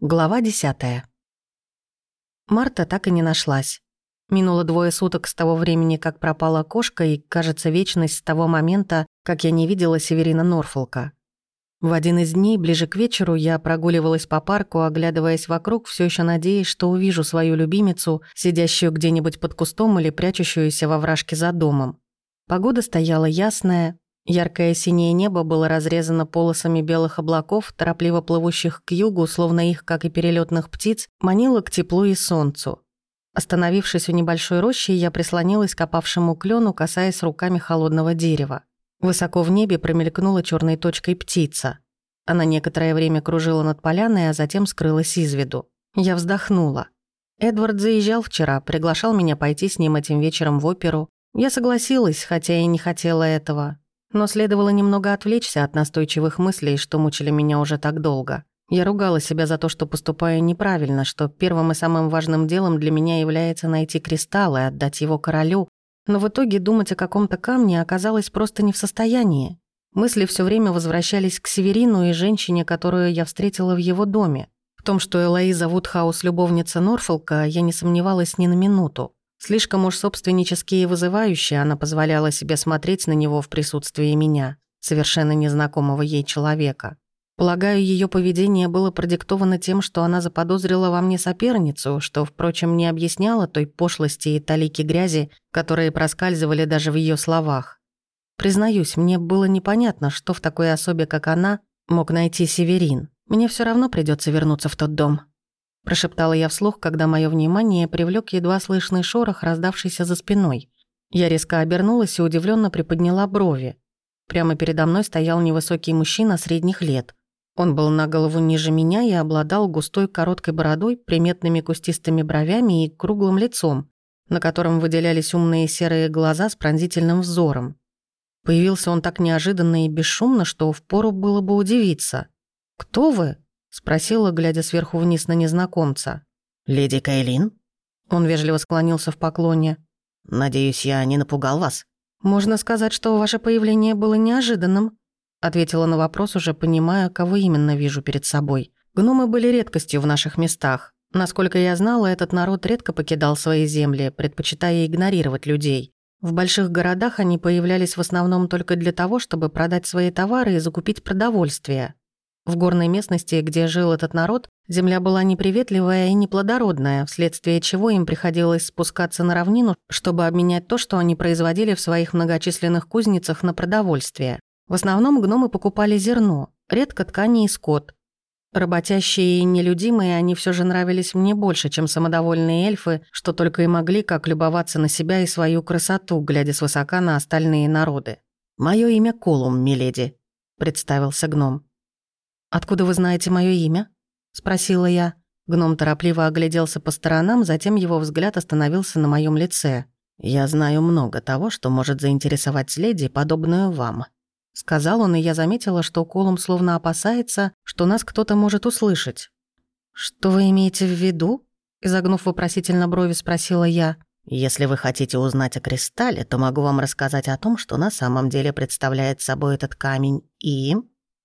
Глава десятая. Марта так и не нашлась. Минуло двое суток с того времени, как пропала кошка, и, кажется, вечность с того момента, как я не видела Северина Норфолка. В один из дней, ближе к вечеру, я прогуливалась по парку, оглядываясь вокруг, все еще надеясь, что увижу свою любимицу, сидящую где-нибудь под кустом или прячущуюся во вражке за домом. Погода стояла ясная, Яркое синее небо было разрезано полосами белых облаков, торопливо плывущих к югу, словно их, как и перелетных птиц, манило к теплу и солнцу. Остановившись у небольшой рощи, я прислонилась к опавшему клену, касаясь руками холодного дерева. Высоко в небе промелькнула черной точкой птица. Она некоторое время кружила над поляной, а затем скрылась из виду. Я вздохнула. Эдвард заезжал вчера, приглашал меня пойти с ним этим вечером в оперу. Я согласилась, хотя и не хотела этого. Но следовало немного отвлечься от настойчивых мыслей, что мучили меня уже так долго. Я ругала себя за то, что поступаю неправильно, что первым и самым важным делом для меня является найти кристалл и отдать его королю, но в итоге думать о каком-то камне оказалось просто не в состоянии. Мысли все время возвращались к Северину и женщине, которую я встретила в его доме. В том, что Элоиза Вудхаус – любовница Норфолка, я не сомневалась ни на минуту. Слишком уж собственнически и вызывающе она позволяла себе смотреть на него в присутствии меня, совершенно незнакомого ей человека. Полагаю, ее поведение было продиктовано тем, что она заподозрила во мне соперницу, что, впрочем, не объясняло той пошлости и талики грязи, которые проскальзывали даже в ее словах. Признаюсь, мне было непонятно, что в такой особе, как она, мог найти Северин. Мне все равно придется вернуться в тот дом прошептала я вслух, когда мое внимание привлек едва слышный шорох, раздавшийся за спиной. Я резко обернулась и удивленно приподняла брови. Прямо передо мной стоял невысокий мужчина средних лет. Он был на голову ниже меня и обладал густой короткой бородой, приметными кустистыми бровями и круглым лицом, на котором выделялись умные серые глаза с пронзительным взором. Появился он так неожиданно и бесшумно, что впору было бы удивиться. «Кто вы?» Спросила, глядя сверху вниз на незнакомца. «Леди Кайлин?» Он вежливо склонился в поклоне. «Надеюсь, я не напугал вас?» «Можно сказать, что ваше появление было неожиданным», ответила на вопрос, уже понимая, кого именно вижу перед собой. Гномы были редкостью в наших местах. Насколько я знала, этот народ редко покидал свои земли, предпочитая игнорировать людей. В больших городах они появлялись в основном только для того, чтобы продать свои товары и закупить продовольствие. В горной местности, где жил этот народ, земля была неприветливая и неплодородная, вследствие чего им приходилось спускаться на равнину, чтобы обменять то, что они производили в своих многочисленных кузницах на продовольствие. В основном гномы покупали зерно, редко ткани и скот. Работящие и нелюдимые они все же нравились мне больше, чем самодовольные эльфы, что только и могли как любоваться на себя и свою красоту, глядя свысока на остальные народы. «Моё имя Колум, миледи», — представился гном. «Откуда вы знаете мое имя?» — спросила я. Гном торопливо огляделся по сторонам, затем его взгляд остановился на моем лице. «Я знаю много того, что может заинтересовать леди, подобную вам», — сказал он, и я заметила, что Колум словно опасается, что нас кто-то может услышать. «Что вы имеете в виду?» — изогнув вопросительно брови, спросила я. «Если вы хотите узнать о кристалле, то могу вам рассказать о том, что на самом деле представляет собой этот камень и...»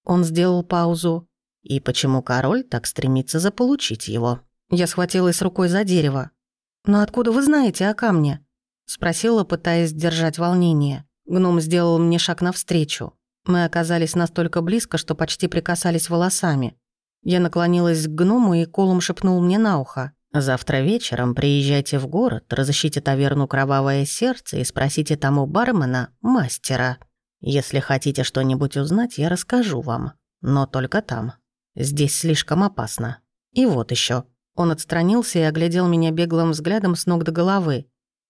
Он сделал паузу. «И почему король так стремится заполучить его?» Я схватилась рукой за дерево. «Но откуда вы знаете о камне?» Спросила, пытаясь сдержать волнение. Гном сделал мне шаг навстречу. Мы оказались настолько близко, что почти прикасались волосами. Я наклонилась к гному, и Колум шепнул мне на ухо. «Завтра вечером приезжайте в город, разыщите таверну «Кровавое сердце» и спросите тому бармена, мастера, если хотите что-нибудь узнать, я расскажу вам. Но только там. Здесь слишком опасно. И вот еще. Он отстранился и оглядел меня беглым взглядом с ног до головы.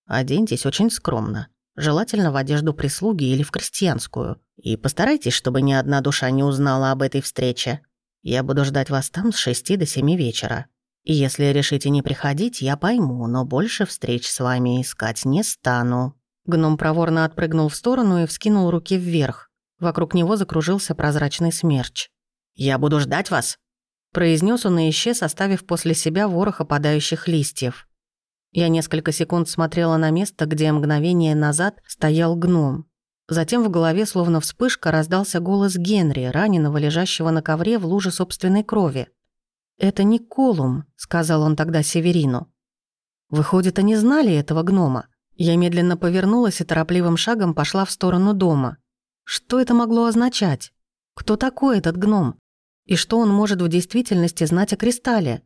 Оденьтесь очень скромно. Желательно в одежду прислуги или в крестьянскую. И постарайтесь, чтобы ни одна душа не узнала об этой встрече. Я буду ждать вас там с шести до семи вечера. И если решите не приходить, я пойму, но больше встреч с вами искать не стану. Гном проворно отпрыгнул в сторону и вскинул руки вверх. Вокруг него закружился прозрачный смерч. «Я буду ждать вас», — произнес он и исчез, оставив после себя ворох опадающих листьев. Я несколько секунд смотрела на место, где мгновение назад стоял гном. Затем в голове, словно вспышка, раздался голос Генри, раненого, лежащего на ковре в луже собственной крови. «Это не Колум», — сказал он тогда Северину. Выходит, они знали этого гнома. Я медленно повернулась и торопливым шагом пошла в сторону дома. Что это могло означать? Кто такой этот гном? И что он может в действительности знать о кристалле?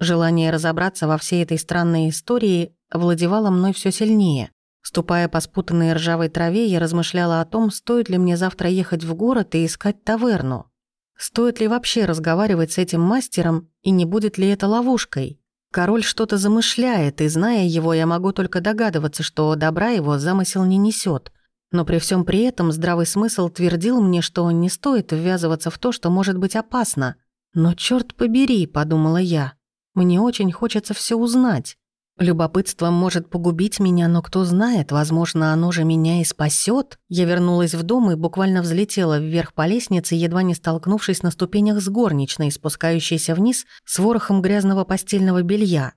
Желание разобраться во всей этой странной истории овладевало мной все сильнее. Ступая по спутанной ржавой траве, я размышляла о том, стоит ли мне завтра ехать в город и искать таверну. Стоит ли вообще разговаривать с этим мастером, и не будет ли это ловушкой? Король что-то замышляет, и, зная его, я могу только догадываться, что добра его замысел не несет. Но при всем при этом здравый смысл твердил мне, что не стоит ввязываться в то, что может быть опасно. «Но черт побери», — подумала я, — «мне очень хочется все узнать». Любопытство может погубить меня, но кто знает, возможно, оно же меня и спасет. Я вернулась в дом и буквально взлетела вверх по лестнице, едва не столкнувшись на ступенях с горничной, спускающейся вниз с ворохом грязного постельного белья.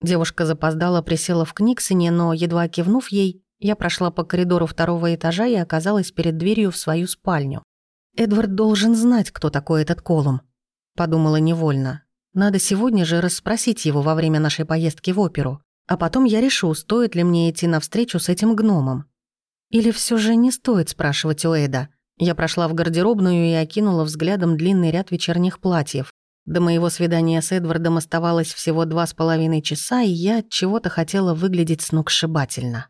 Девушка запоздала, присела в книгсоне, но, едва кивнув ей, я прошла по коридору второго этажа и оказалась перед дверью в свою спальню. «Эдвард должен знать, кто такой этот Колум», — подумала невольно. Надо сегодня же расспросить его во время нашей поездки в оперу. А потом я решу, стоит ли мне идти навстречу с этим гномом. Или все же не стоит спрашивать у Эда. Я прошла в гардеробную и окинула взглядом длинный ряд вечерних платьев. До моего свидания с Эдвардом оставалось всего два с половиной часа, и я чего-то хотела выглядеть сногсшибательно.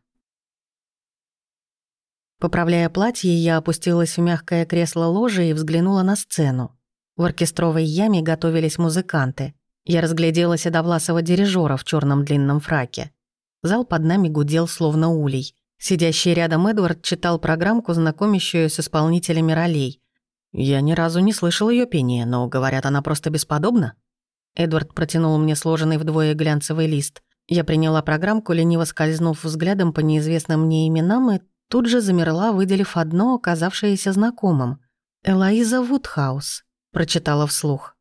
Поправляя платье, я опустилась в мягкое кресло ложи и взглянула на сцену. В оркестровой яме готовились музыканты. Я разглядела седовласого дирижера в черном длинном фраке. Зал под нами гудел, словно улей. Сидящий рядом Эдвард читал программку, знакомящую с исполнителями ролей. Я ни разу не слышал ее пения, но, говорят, она просто бесподобна. Эдвард протянул мне сложенный вдвое глянцевый лист. Я приняла программку, лениво скользнув взглядом по неизвестным мне именам, и тут же замерла, выделив одно, оказавшееся знакомым. «Элоиза Вудхаус», прочитала вслух.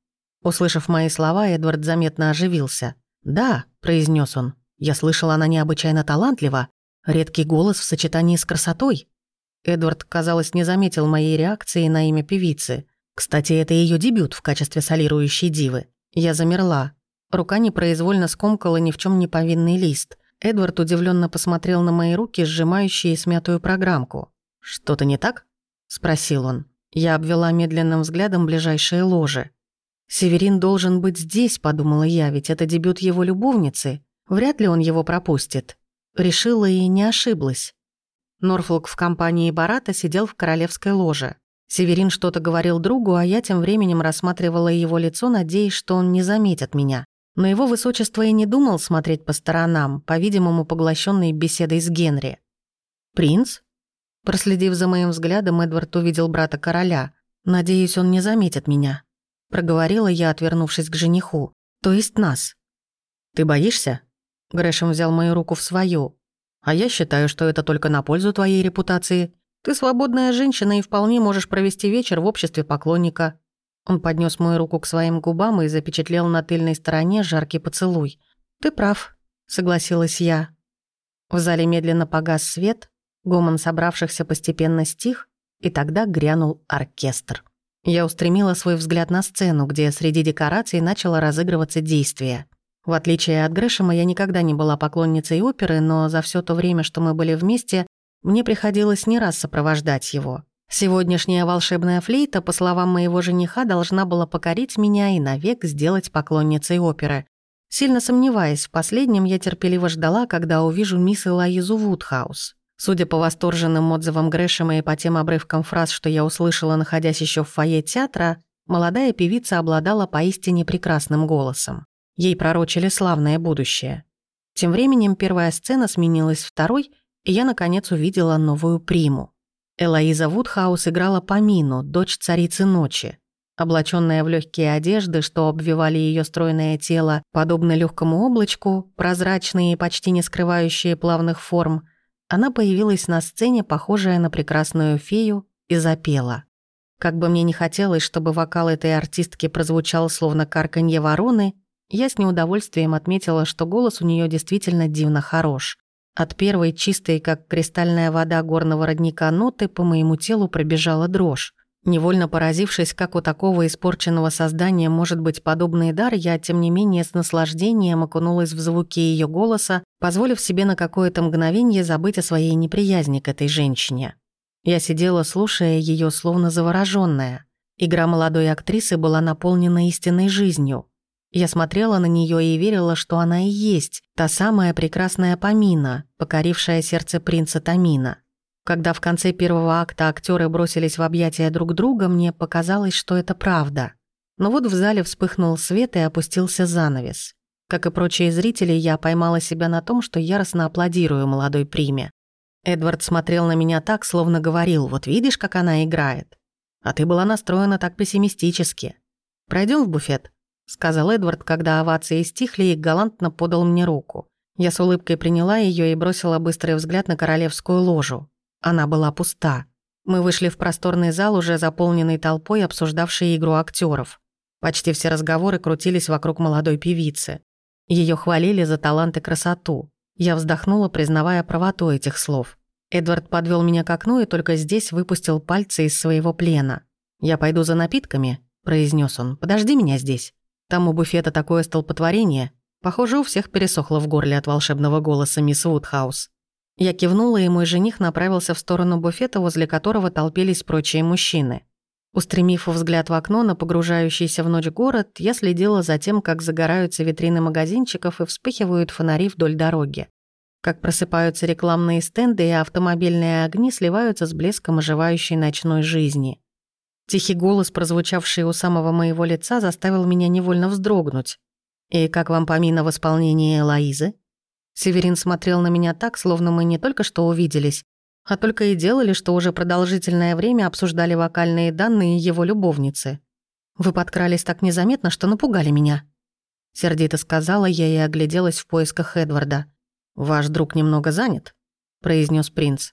Услышав мои слова, Эдвард заметно оживился. «Да», — произнес он, — «я слышал, она необычайно талантлива. Редкий голос в сочетании с красотой». Эдвард, казалось, не заметил моей реакции на имя певицы. Кстати, это ее дебют в качестве солирующей дивы. Я замерла. Рука непроизвольно скомкала ни в чем не повинный лист. Эдвард удивленно посмотрел на мои руки, сжимающие смятую программку. «Что-то не так?» — спросил он. Я обвела медленным взглядом ближайшие ложи. «Северин должен быть здесь», — подумала я, ведь это дебют его любовницы. Вряд ли он его пропустит. Решила и не ошиблась. Норфолк в компании Барата сидел в королевской ложе. Северин что-то говорил другу, а я тем временем рассматривала его лицо, надеясь, что он не заметит меня. Но его высочество и не думал смотреть по сторонам, по-видимому, поглощенный беседой с Генри. «Принц?» Проследив за моим взглядом, Эдвард увидел брата короля. «Надеюсь, он не заметит меня». Проговорила я, отвернувшись к жениху. «То есть нас». «Ты боишься?» Грэшем взял мою руку в свою. «А я считаю, что это только на пользу твоей репутации. Ты свободная женщина и вполне можешь провести вечер в обществе поклонника». Он поднес мою руку к своим губам и запечатлел на тыльной стороне жаркий поцелуй. «Ты прав», — согласилась я. В зале медленно погас свет, Гомон собравшихся постепенно стих, и тогда грянул оркестр. Я устремила свой взгляд на сцену, где среди декораций начало разыгрываться действие. В отличие от Грэшема, я никогда не была поклонницей оперы, но за все то время, что мы были вместе, мне приходилось не раз сопровождать его. Сегодняшняя волшебная флейта, по словам моего жениха, должна была покорить меня и навек сделать поклонницей оперы. Сильно сомневаясь, в последнем я терпеливо ждала, когда увижу мисс Элоизу Вудхаус. Судя по восторженным отзывам Грэшема и по тем обрывкам фраз, что я услышала, находясь еще в фойе театра, молодая певица обладала поистине прекрасным голосом. Ей пророчили славное будущее. Тем временем первая сцена сменилась второй, и я, наконец, увидела новую приму. Элоиза Вудхаус играла Памину, дочь царицы ночи. Облаченная в легкие одежды, что обвивали ее стройное тело, подобно легкому облачку, прозрачные и почти не скрывающие плавных форм, она появилась на сцене, похожая на прекрасную фею, и запела. Как бы мне не хотелось, чтобы вокал этой артистки прозвучал словно карканье вороны, я с неудовольствием отметила, что голос у нее действительно дивно хорош. От первой чистой, как кристальная вода горного родника ноты, по моему телу пробежала дрожь. Невольно поразившись, как у такого испорченного создания может быть подобный дар, я, тем не менее, с наслаждением окунулась в звуки ее голоса, позволив себе на какое-то мгновение забыть о своей неприязни к этой женщине. Я сидела, слушая ее, словно заворожённая. Игра молодой актрисы была наполнена истинной жизнью. Я смотрела на нее и верила, что она и есть та самая прекрасная Памина, покорившая сердце принца Тамина. Когда в конце первого акта актеры бросились в объятия друг друга, мне показалось, что это правда. Но вот в зале вспыхнул свет и опустился занавес. Как и прочие зрители, я поймала себя на том, что яростно аплодирую молодой приме. Эдвард смотрел на меня так, словно говорил, вот видишь, как она играет. А ты была настроена так пессимистически. Пройдем в буфет», — сказал Эдвард, когда овации стихли и галантно подал мне руку. Я с улыбкой приняла ее и бросила быстрый взгляд на королевскую ложу. Она была пуста. Мы вышли в просторный зал, уже заполненный толпой, обсуждавшей игру актеров. Почти все разговоры крутились вокруг молодой певицы. Ее хвалили за талант и красоту. Я вздохнула, признавая правоту этих слов. Эдвард подвел меня к окну и только здесь выпустил пальцы из своего плена. «Я пойду за напитками», — произнес он. «Подожди меня здесь. Там у буфета такое столпотворение. Похоже, у всех пересохло в горле от волшебного голоса мисс Вудхаус». Я кивнула, и мой жених направился в сторону буфета, возле которого толпились прочие мужчины. Устремив взгляд в окно на погружающийся в ночь город, я следила за тем, как загораются витрины магазинчиков и вспыхивают фонари вдоль дороги. Как просыпаются рекламные стенды и автомобильные огни сливаются с блеском оживающей ночной жизни. Тихий голос, прозвучавший у самого моего лица, заставил меня невольно вздрогнуть. «И как вам помина в исполнении Лоизы?» Северин смотрел на меня так, словно мы не только что увиделись, а только и делали, что уже продолжительное время обсуждали вокальные данные его любовницы. «Вы подкрались так незаметно, что напугали меня», — сердито сказала я и огляделась в поисках Эдварда. «Ваш друг немного занят», — произнес принц.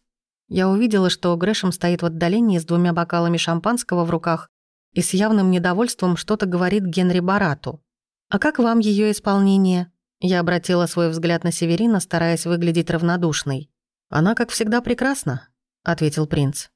Я увидела, что Грэшем стоит в отдалении с двумя бокалами шампанского в руках и с явным недовольством что-то говорит Генри Барату. «А как вам ее исполнение?» Я обратила свой взгляд на Северина, стараясь выглядеть равнодушной. «Она, как всегда, прекрасна», — ответил принц.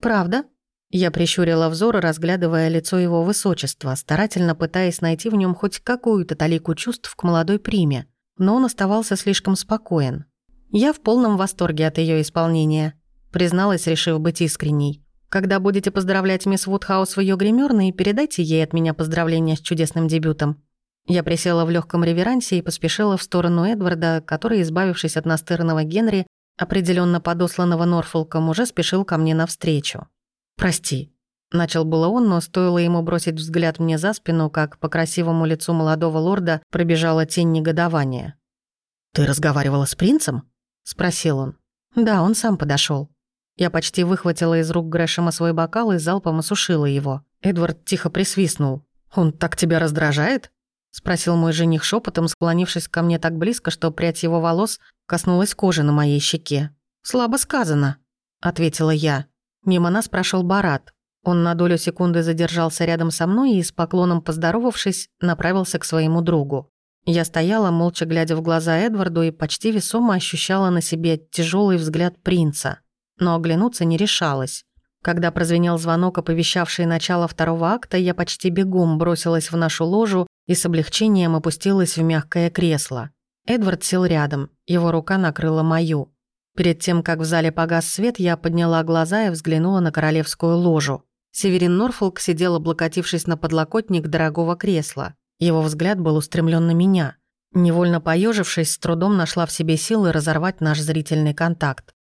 «Правда?» Я прищурила взор, разглядывая лицо его высочества, старательно пытаясь найти в нем хоть какую-то талику чувств к молодой приме, но он оставался слишком спокоен. «Я в полном восторге от ее исполнения», — призналась, решив быть искренней. «Когда будете поздравлять мисс Вудхаус в ее гримерной, передайте ей от меня поздравления с чудесным дебютом. Я присела в легком реверансе и поспешила в сторону Эдварда, который, избавившись от настырного Генри, определенно подосланного Норфолком, уже спешил ко мне навстречу. «Прости», — начал было он, но стоило ему бросить взгляд мне за спину, как по красивому лицу молодого лорда пробежала тень негодования. «Ты разговаривала с принцем?» — спросил он. «Да, он сам подошел. Я почти выхватила из рук Грэшема свой бокал и залпом осушила его. Эдвард тихо присвистнул. «Он так тебя раздражает?» — спросил мой жених шепотом, склонившись ко мне так близко, что прядь его волос коснулась кожи на моей щеке. «Слабо сказано», — ответила я. Мимо нас прошел Барат. Он на долю секунды задержался рядом со мной и, с поклоном поздоровавшись, направился к своему другу. Я стояла, молча глядя в глаза Эдварду и почти весомо ощущала на себе тяжелый взгляд принца. Но оглянуться не решалась. Когда прозвенел звонок, оповещавший начало второго акта, я почти бегом бросилась в нашу ложу и с облегчением опустилась в мягкое кресло. Эдвард сел рядом, его рука накрыла мою. Перед тем, как в зале погас свет, я подняла глаза и взглянула на королевскую ложу. Северин Норфолк сидел, облокотившись на подлокотник дорогого кресла. Его взгляд был устремлен на меня. Невольно поежившись, с трудом нашла в себе силы разорвать наш зрительный контакт.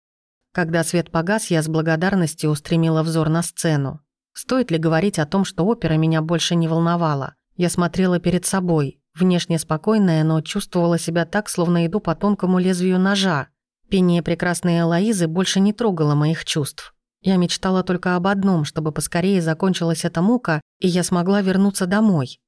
Когда свет погас, я с благодарностью устремила взор на сцену. Стоит ли говорить о том, что опера меня больше не волновала? Я смотрела перед собой, внешне спокойная, но чувствовала себя так, словно иду по тонкому лезвию ножа. Пение прекрасной Элоизы больше не трогало моих чувств. Я мечтала только об одном, чтобы поскорее закончилась эта мука, и я смогла вернуться домой.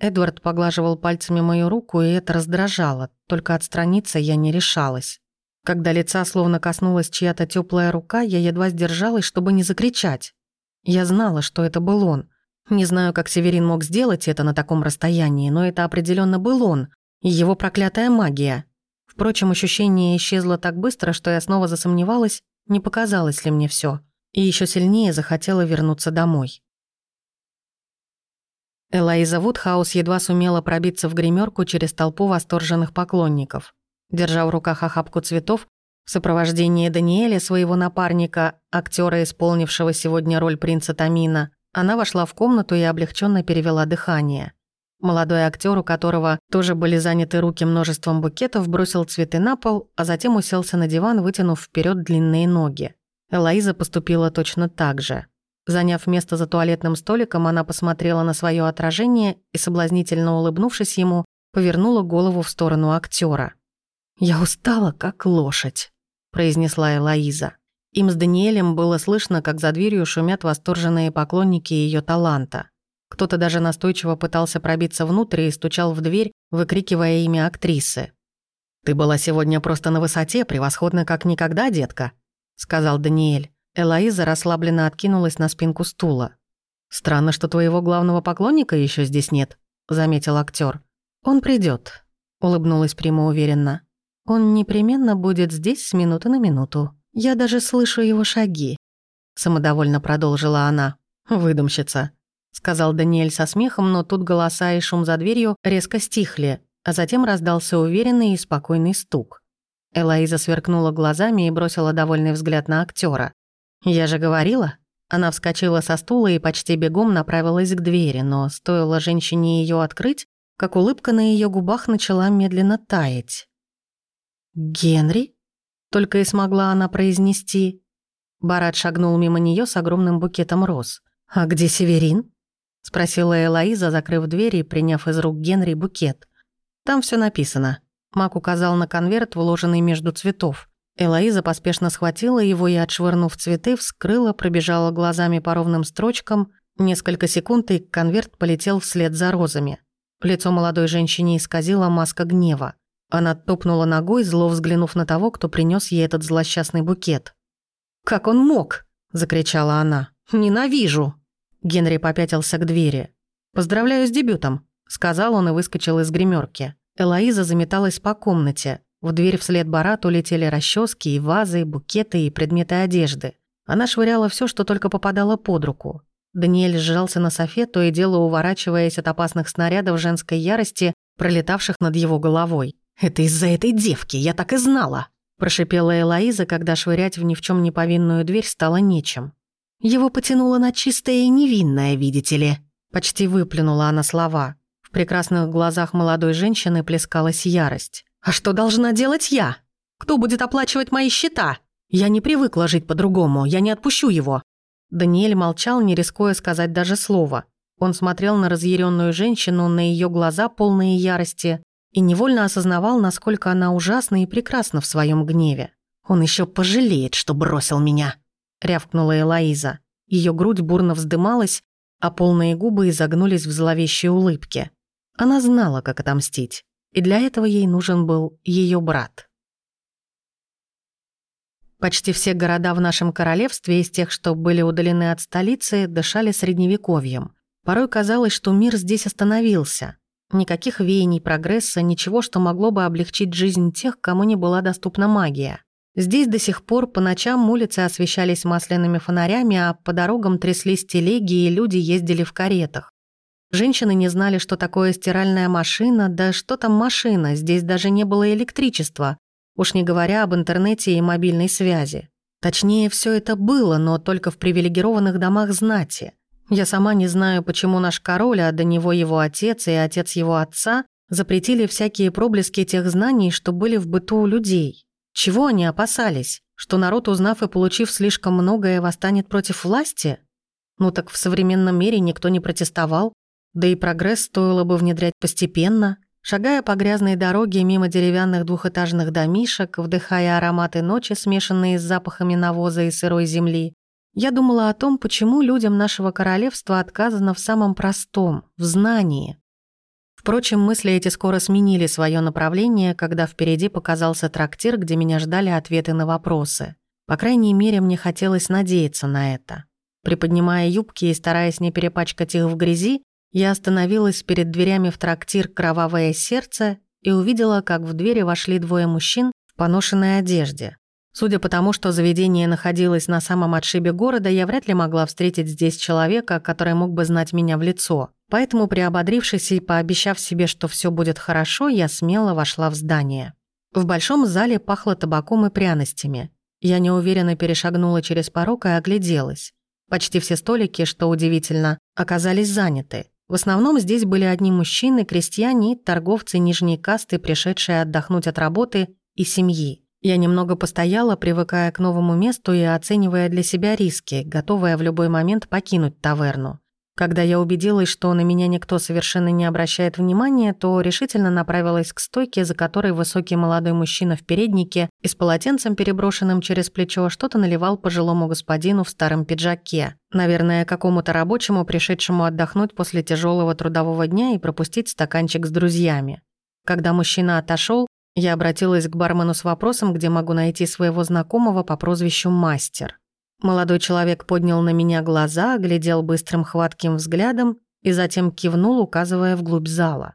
Эдвард поглаживал пальцами мою руку, и это раздражало, только отстраниться я не решалась. Когда лица словно коснулась чья-то теплая рука, я едва сдержалась, чтобы не закричать. Я знала, что это был он, не знаю, как Северин мог сделать это на таком расстоянии, но это определенно был он, его проклятая магия. Впрочем, ощущение исчезло так быстро, что я снова засомневалась, не показалось ли мне все. и еще сильнее захотела вернуться домой. Элоиза Вудхаус едва сумела пробиться в гримерку через толпу восторженных поклонников. Держа в руках охапку цветов, в сопровождении Даниэля, своего напарника, актера, исполнившего сегодня роль принца Тамина, она вошла в комнату и облегченно перевела дыхание. Молодой актер, у которого тоже были заняты руки множеством букетов, бросил цветы на пол, а затем уселся на диван, вытянув вперед длинные ноги. Элоиза поступила точно так же. Заняв место за туалетным столиком, она посмотрела на свое отражение и, соблазнительно улыбнувшись ему, повернула голову в сторону актера. «Я устала, как лошадь», — произнесла Элоиза. Им с Даниэлем было слышно, как за дверью шумят восторженные поклонники ее таланта. Кто-то даже настойчиво пытался пробиться внутрь и стучал в дверь, выкрикивая имя актрисы. «Ты была сегодня просто на высоте, превосходно как никогда, детка», — сказал Даниэль. Элоиза расслабленно откинулась на спинку стула. «Странно, что твоего главного поклонника еще здесь нет», — заметил актер. «Он придет, улыбнулась Прима уверенно. «Он непременно будет здесь с минуты на минуту. Я даже слышу его шаги», — самодовольно продолжила она. «Выдумщица», — сказал Даниэль со смехом, но тут голоса и шум за дверью резко стихли, а затем раздался уверенный и спокойный стук. Элоиза сверкнула глазами и бросила довольный взгляд на актера. «Я же говорила». Она вскочила со стула и почти бегом направилась к двери, но стоило женщине ее открыть, как улыбка на ее губах начала медленно таять. «Генри?» — только и смогла она произнести. Барат шагнул мимо нее с огромным букетом роз. «А где Северин?» — спросила Элоиза, закрыв дверь и приняв из рук Генри букет. «Там все написано». Мак указал на конверт, вложенный между цветов. Элоиза поспешно схватила его и, отшвырнув цветы, вскрыла, пробежала глазами по ровным строчкам. Несколько секунд, и конверт полетел вслед за розами. Лицо молодой женщины исказила маска гнева. Она топнула ногой, зло взглянув на того, кто принес ей этот злосчастный букет. «Как он мог?» – закричала она. «Ненавижу!» Генри попятился к двери. «Поздравляю с дебютом», – сказал он и выскочил из гримерки. Элоиза заметалась по комнате. В дверь вслед Барату летели расчески и вазы, букеты и предметы одежды. Она швыряла все, что только попадало под руку. Даниэль сжался на софе, то и дело уворачиваясь от опасных снарядов женской ярости, пролетавших над его головой. «Это из-за этой девки, я так и знала!» Прошипела Элоиза, когда швырять в ни в чем не повинную дверь стало нечем. Его потянуло на чистое и невинное, видите ли. Почти выплюнула она слова. В прекрасных глазах молодой женщины плескалась ярость. А что должна делать я? Кто будет оплачивать мои счета? Я не привыкла жить по-другому, я не отпущу его». Даниэль молчал, не рискуя сказать даже слова. Он смотрел на разъяренную женщину, на ее глаза, полные ярости, и невольно осознавал, насколько она ужасна и прекрасна в своем гневе. «Он еще пожалеет, что бросил меня», — рявкнула Элоиза. Ее грудь бурно вздымалась, а полные губы изогнулись в зловещей улыбке. Она знала, как отомстить и для этого ей нужен был ее брат. Почти все города в нашем королевстве из тех, что были удалены от столицы, дышали средневековьем. Порой казалось, что мир здесь остановился. Никаких веяний прогресса, ничего, что могло бы облегчить жизнь тех, кому не была доступна магия. Здесь до сих пор по ночам улицы освещались масляными фонарями, а по дорогам тряслись телеги и люди ездили в каретах. Женщины не знали, что такое стиральная машина, да что там машина, здесь даже не было электричества, уж не говоря об интернете и мобильной связи. Точнее, все это было, но только в привилегированных домах знати. Я сама не знаю, почему наш король, а до него его отец и отец его отца запретили всякие проблески тех знаний, что были в быту у людей. Чего они опасались? Что народ, узнав и получив слишком многое, восстанет против власти? Ну так в современном мире никто не протестовал, да и прогресс стоило бы внедрять постепенно, шагая по грязной дороге мимо деревянных двухэтажных домишек, вдыхая ароматы ночи, смешанные с запахами навоза и сырой земли. Я думала о том, почему людям нашего королевства отказано в самом простом, в знании. Впрочем, мысли эти скоро сменили свое направление, когда впереди показался трактир, где меня ждали ответы на вопросы. По крайней мере, мне хотелось надеяться на это. Приподнимая юбки и стараясь не перепачкать их в грязи, я остановилась перед дверями в трактир «Кровавое сердце» и увидела, как в двери вошли двое мужчин в поношенной одежде. Судя по тому, что заведение находилось на самом отшибе города, я вряд ли могла встретить здесь человека, который мог бы знать меня в лицо. Поэтому, приободрившись и пообещав себе, что все будет хорошо, я смело вошла в здание. В большом зале пахло табаком и пряностями. Я неуверенно перешагнула через порог и огляделась. Почти все столики, что удивительно, оказались заняты. В основном здесь были одни мужчины, крестьяне торговцы нижней касты, пришедшие отдохнуть от работы и семьи. Я немного постояла, привыкая к новому месту и оценивая для себя риски, готовая в любой момент покинуть таверну. Когда я убедилась, что на меня никто совершенно не обращает внимания, то решительно направилась к стойке, за которой высокий молодой мужчина в переднике и с полотенцем, переброшенным через плечо, что-то наливал пожилому господину в старом пиджаке. Наверное, какому-то рабочему, пришедшему отдохнуть после тяжелого трудового дня и пропустить стаканчик с друзьями. Когда мужчина отошел, я обратилась к бармену с вопросом, где могу найти своего знакомого по прозвищу Мастер. Молодой человек поднял на меня глаза, глядел быстрым хватким взглядом и затем кивнул, указывая вглубь зала.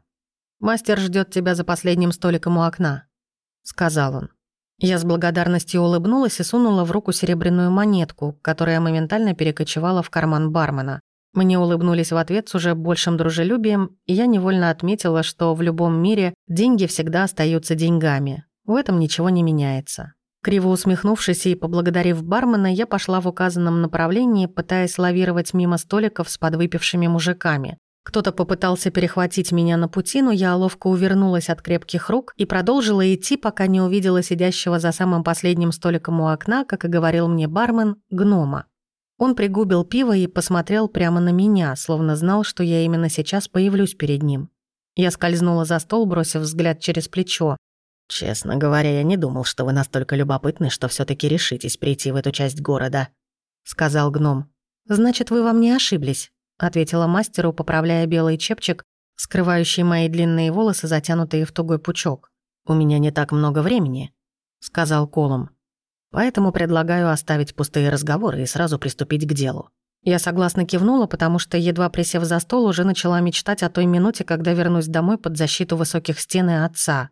«Мастер ждет тебя за последним столиком у окна», — сказал он. Я с благодарностью улыбнулась и сунула в руку серебряную монетку, которая моментально перекочевала в карман бармена. Мне улыбнулись в ответ с уже большим дружелюбием, и я невольно отметила, что в любом мире деньги всегда остаются деньгами. В этом ничего не меняется. Криво усмехнувшись и поблагодарив бармена, я пошла в указанном направлении, пытаясь лавировать мимо столиков с подвыпившими мужиками. Кто-то попытался перехватить меня на пути, но я ловко увернулась от крепких рук и продолжила идти, пока не увидела сидящего за самым последним столиком у окна, как и говорил мне бармен, гнома. Он пригубил пиво и посмотрел прямо на меня, словно знал, что я именно сейчас появлюсь перед ним. Я скользнула за стол, бросив взгляд через плечо. «Честно говоря, я не думал, что вы настолько любопытны, что все таки решитесь прийти в эту часть города», — сказал гном. «Значит, вы вам не ошиблись», — ответила мастеру, поправляя белый чепчик, скрывающий мои длинные волосы, затянутые в тугой пучок. «У меня не так много времени», — сказал Колум. Поэтому предлагаю оставить пустые разговоры и сразу приступить к делу. Я согласно кивнула, потому что, едва присев за стол, уже начала мечтать о той минуте, когда вернусь домой под защиту высоких стен и отца.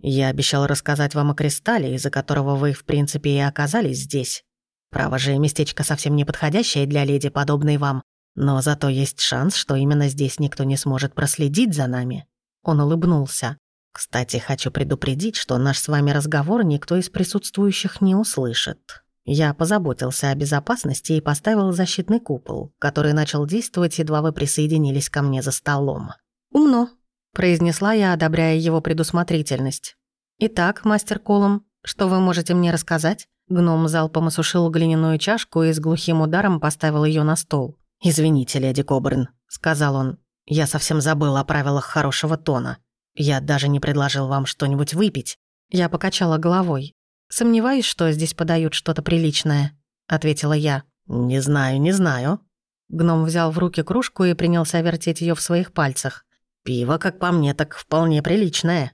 Я обещал рассказать вам о кристалле, из-за которого вы, в принципе, и оказались здесь. Право же, местечко совсем не подходящее для леди, подобной вам. Но зато есть шанс, что именно здесь никто не сможет проследить за нами. Он улыбнулся. Кстати, хочу предупредить, что наш с вами разговор никто из присутствующих не услышит. Я позаботился о безопасности и поставил защитный купол, который начал действовать, едва вы присоединились ко мне за столом. «Умно», — произнесла я, одобряя его предусмотрительность. «Итак, мастер Колум, что вы можете мне рассказать?» Гном залпом осушил глиняную чашку и с глухим ударом поставил ее на стол. «Извините, леди Кобрн», — сказал он. «Я совсем забыл о правилах хорошего тона. Я даже не предложил вам что-нибудь выпить». Я покачала головой. «Сомневаюсь, что здесь подают что-то приличное», — ответила я. «Не знаю, не знаю». Гном взял в руки кружку и принялся вертеть ее в своих пальцах. «Пиво, как по мне, так вполне приличное».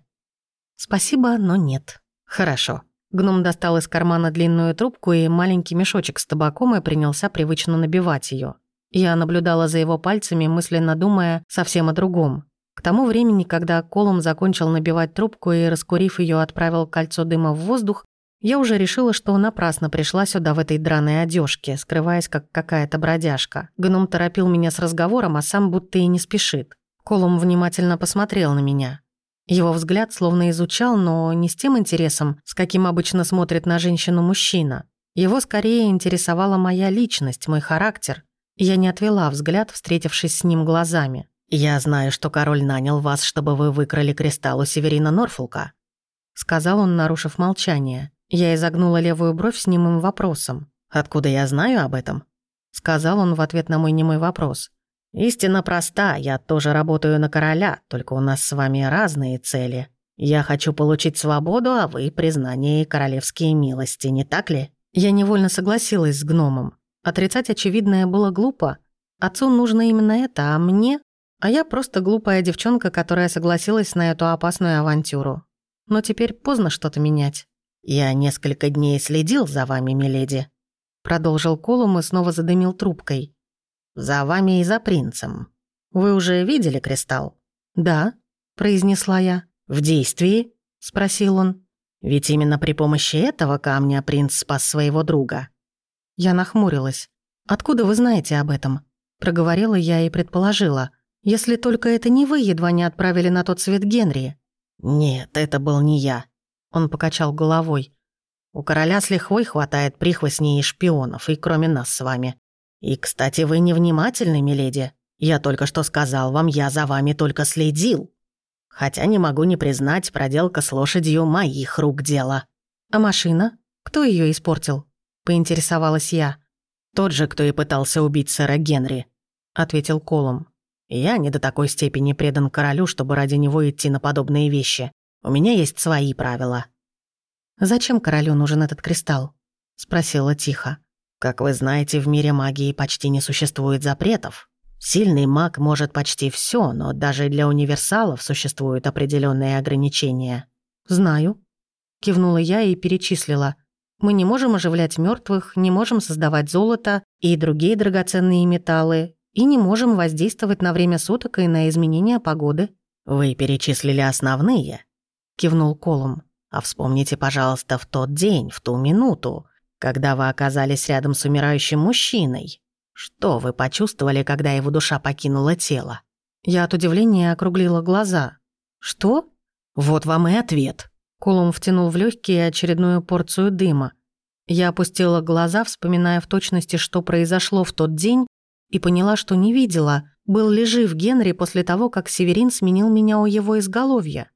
«Спасибо, но нет». «Хорошо». Гном достал из кармана длинную трубку и маленький мешочек с табаком и принялся привычно набивать ее. Я наблюдала за его пальцами, мысленно думая совсем о другом. К тому времени, когда Колум закончил набивать трубку и, раскурив ее, отправил кольцо дыма в воздух, я уже решила, что напрасно пришла сюда в этой драной одежке, скрываясь как какая-то бродяжка. Гном торопил меня с разговором, а сам будто и не спешит. Колум внимательно посмотрел на меня. Его взгляд словно изучал, но не с тем интересом, с каким обычно смотрит на женщину мужчина. Его скорее интересовала моя личность, мой характер. Я не отвела взгляд, встретившись с ним глазами. «Я знаю, что король нанял вас, чтобы вы выкрали кристалл у Северина Норфолка», сказал он, нарушив молчание. Я изогнула левую бровь с немым вопросом. «Откуда я знаю об этом?» сказал он в ответ на мой немой вопрос. «Истина проста, я тоже работаю на короля, только у нас с вами разные цели. Я хочу получить свободу, а вы — признание и королевские милости, не так ли?» Я невольно согласилась с гномом. Отрицать очевидное было глупо. Отцу нужно именно это, а мне а я просто глупая девчонка, которая согласилась на эту опасную авантюру. Но теперь поздно что-то менять. «Я несколько дней следил за вами, миледи», — продолжил Колум и снова задымил трубкой. «За вами и за принцем. Вы уже видели кристалл?» «Да», — произнесла я. «В действии?» — спросил он. Ведь именно при помощи этого камня принц спас своего друга. Я нахмурилась. «Откуда вы знаете об этом?» Проговорила я и предположила. «Если только это не вы едва не отправили на тот свет Генри». «Нет, это был не я». Он покачал головой. «У короля с лихвой хватает прихвостней и шпионов, и кроме нас с вами. И, кстати, вы невнимательны, миледи. Я только что сказал вам, я за вами только следил. Хотя не могу не признать, проделка с лошадью моих рук дело. А машина? Кто ее испортил? Поинтересовалась я. Тот же, кто и пытался убить сэра Генри, ответил Колум. Я не до такой степени предан королю, чтобы ради него идти на подобные вещи. У меня есть свои правила. Зачем королю нужен этот кристалл? спросила тихо. Как вы знаете, в мире магии почти не существует запретов. Сильный маг может почти все, но даже для универсалов существуют определенные ограничения. «Знаю», — кивнула я и перечислила. «Мы не можем оживлять мертвых, не можем создавать золото и другие драгоценные металлы, и не можем воздействовать на время суток и на изменения погоды». «Вы перечислили основные», — кивнул Колум. «А вспомните, пожалуйста, в тот день, в ту минуту, когда вы оказались рядом с умирающим мужчиной. Что вы почувствовали, когда его душа покинула тело? Я от удивления округлила глаза. Что? Вот вам и ответ. Колум втянул в легкие очередную порцию дыма. Я опустила глаза, вспоминая в точности, что произошло в тот день, и поняла, что не видела, был ли жив Генри после того, как Северин сменил меня у его изголовья.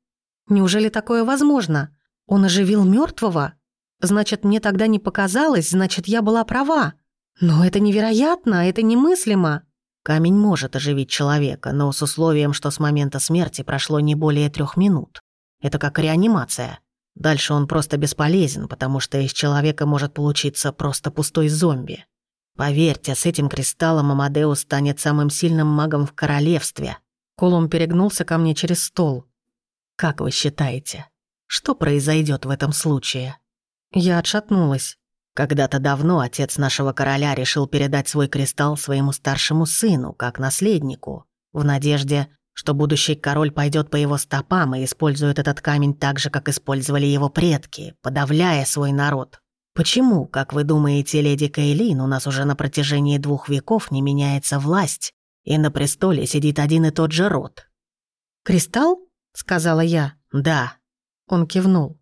Неужели такое возможно? Он оживил мертвого? Значит, мне тогда не показалось, значит, я была права. Но это невероятно, это немыслимо. Камень может оживить человека, но с условием, что с момента смерти прошло не более трех минут. Это как реанимация. Дальше он просто бесполезен, потому что из человека может получиться просто пустой зомби. Поверьте, с этим кристаллом Амадеус станет самым сильным магом в королевстве. Колум перегнулся ко мне через стол. Как вы считаете, что произойдет в этом случае? Я отшатнулась. Когда-то давно отец нашего короля решил передать свой кристалл своему старшему сыну, как наследнику, в надежде, что будущий король пойдет по его стопам и использует этот камень так же, как использовали его предки, подавляя свой народ. Почему, как вы думаете, леди Кейлин, у нас уже на протяжении двух веков не меняется власть, и на престоле сидит один и тот же род? «Кристалл?» — сказала я. «Да». Он кивнул.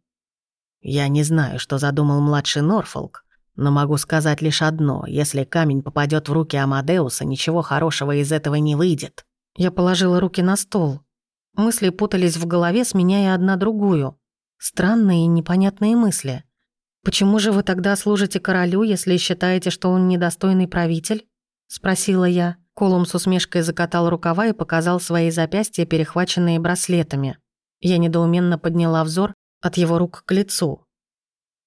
Я не знаю, что задумал младший Норфолк, но могу сказать лишь одно. Если камень попадет в руки Амадеуса, ничего хорошего из этого не выйдет. Я положила руки на стол. Мысли путались в голове, сменяя одна другую. Странные и непонятные мысли. «Почему же вы тогда служите королю, если считаете, что он недостойный правитель?» — спросила я. Колум с усмешкой закатал рукава и показал свои запястья, перехваченные браслетами. Я недоуменно подняла взор от его рук к лицу.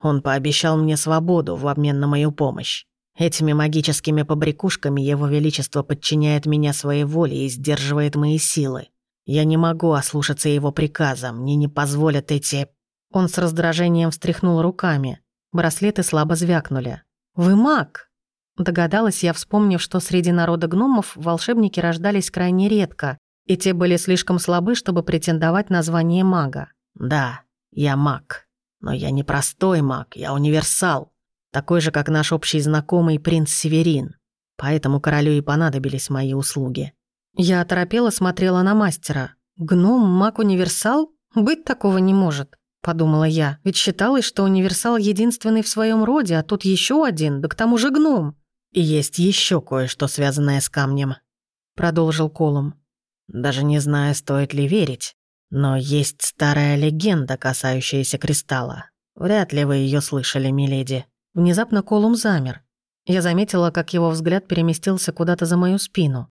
Он пообещал мне свободу в обмен на мою помощь. Этими магическими побрякушками его величество подчиняет меня своей воле и сдерживает мои силы. Я не могу ослушаться его приказа, мне не позволят эти...» Он с раздражением встряхнул руками. Браслеты слабо звякнули. «Вы маг!» Догадалась я, вспомнив, что среди народа гномов волшебники рождались крайне редко, и те были слишком слабы, чтобы претендовать на звание мага. «Да, я маг. Но я не простой маг, я универсал. Такой же, как наш общий знакомый принц Северин. Поэтому королю и понадобились мои услуги. Я оторопела смотрела на мастера. «Гном, маг-универсал? Быть такого не может», — подумала я. Ведь считалось, что универсал единственный в своем роде, а тут еще один, да к тому же гном. «И есть еще кое-что, связанное с камнем», — продолжил Колум. «Даже не знаю, стоит ли верить. Но есть старая легенда, касающаяся кристалла. Вряд ли вы ее слышали, миледи. Внезапно Колум замер. Я заметила, как его взгляд переместился куда-то за мою спину.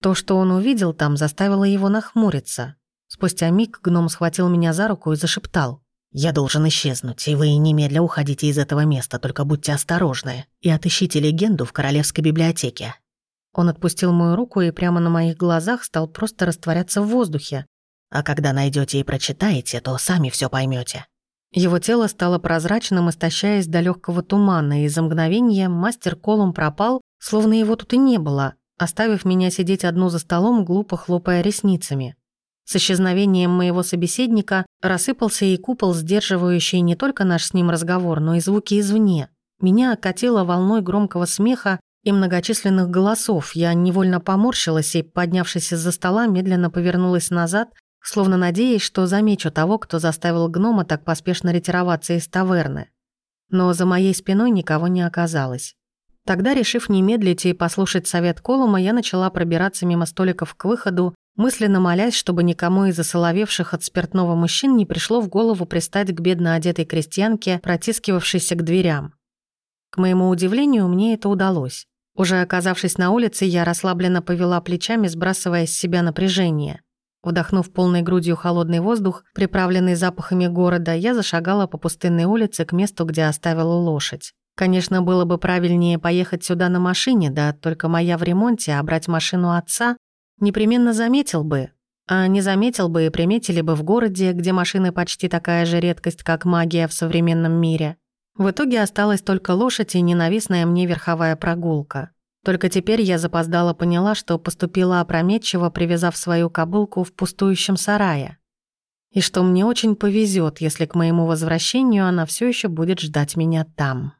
То, что он увидел там, заставило его нахмуриться. Спустя миг гном схватил меня за руку и зашептал. «Я должен исчезнуть, и вы немедля уходите из этого места, только будьте осторожны и отыщите легенду в Королевской библиотеке». Он отпустил мою руку и прямо на моих глазах стал просто растворяться в воздухе, а когда найдете и прочитаете, то сами все поймете. Его тело стало прозрачным, истощаясь до легкого тумана, и за мгновение мастер Колум пропал, словно его тут и не было, оставив меня сидеть одну за столом, глупо хлопая ресницами. С исчезновением моего собеседника рассыпался и купол, сдерживающий не только наш с ним разговор, но и звуки извне. Меня окатило волной громкого смеха и многочисленных голосов. Я невольно поморщилась и, поднявшись из-за стола, медленно повернулась назад, словно надеясь, что замечу того, кто заставил гнома так поспешно ретироваться из таверны. Но за моей спиной никого не оказалось. Тогда, решив не медлить и послушать совет Колума, я начала пробираться мимо столиков к выходу, мысленно молясь, чтобы никому из осоловевших от спиртного мужчин не пришло в голову пристать к бедно одетой крестьянке, протискивавшейся к дверям. К моему удивлению, мне это удалось. Уже оказавшись на улице, я расслабленно повела плечами, сбрасывая с себя напряжение. Вдохнув полной грудью холодный воздух, приправленный запахами города, я зашагала по пустынной улице к месту, где оставила лошадь. Конечно, было бы правильнее поехать сюда на машине, да только моя в ремонте, а брать машину отца непременно заметил бы. А не заметил бы и приметили бы в городе, где машины почти такая же редкость, как магия в современном мире. В итоге осталась только лошадь и ненавистная мне верховая прогулка. Только теперь я запоздала поняла, что поступила опрометчиво, привязав свою кобылку в пустующем сарае. И что мне очень повезет, если к моему возвращению она все еще будет ждать меня там.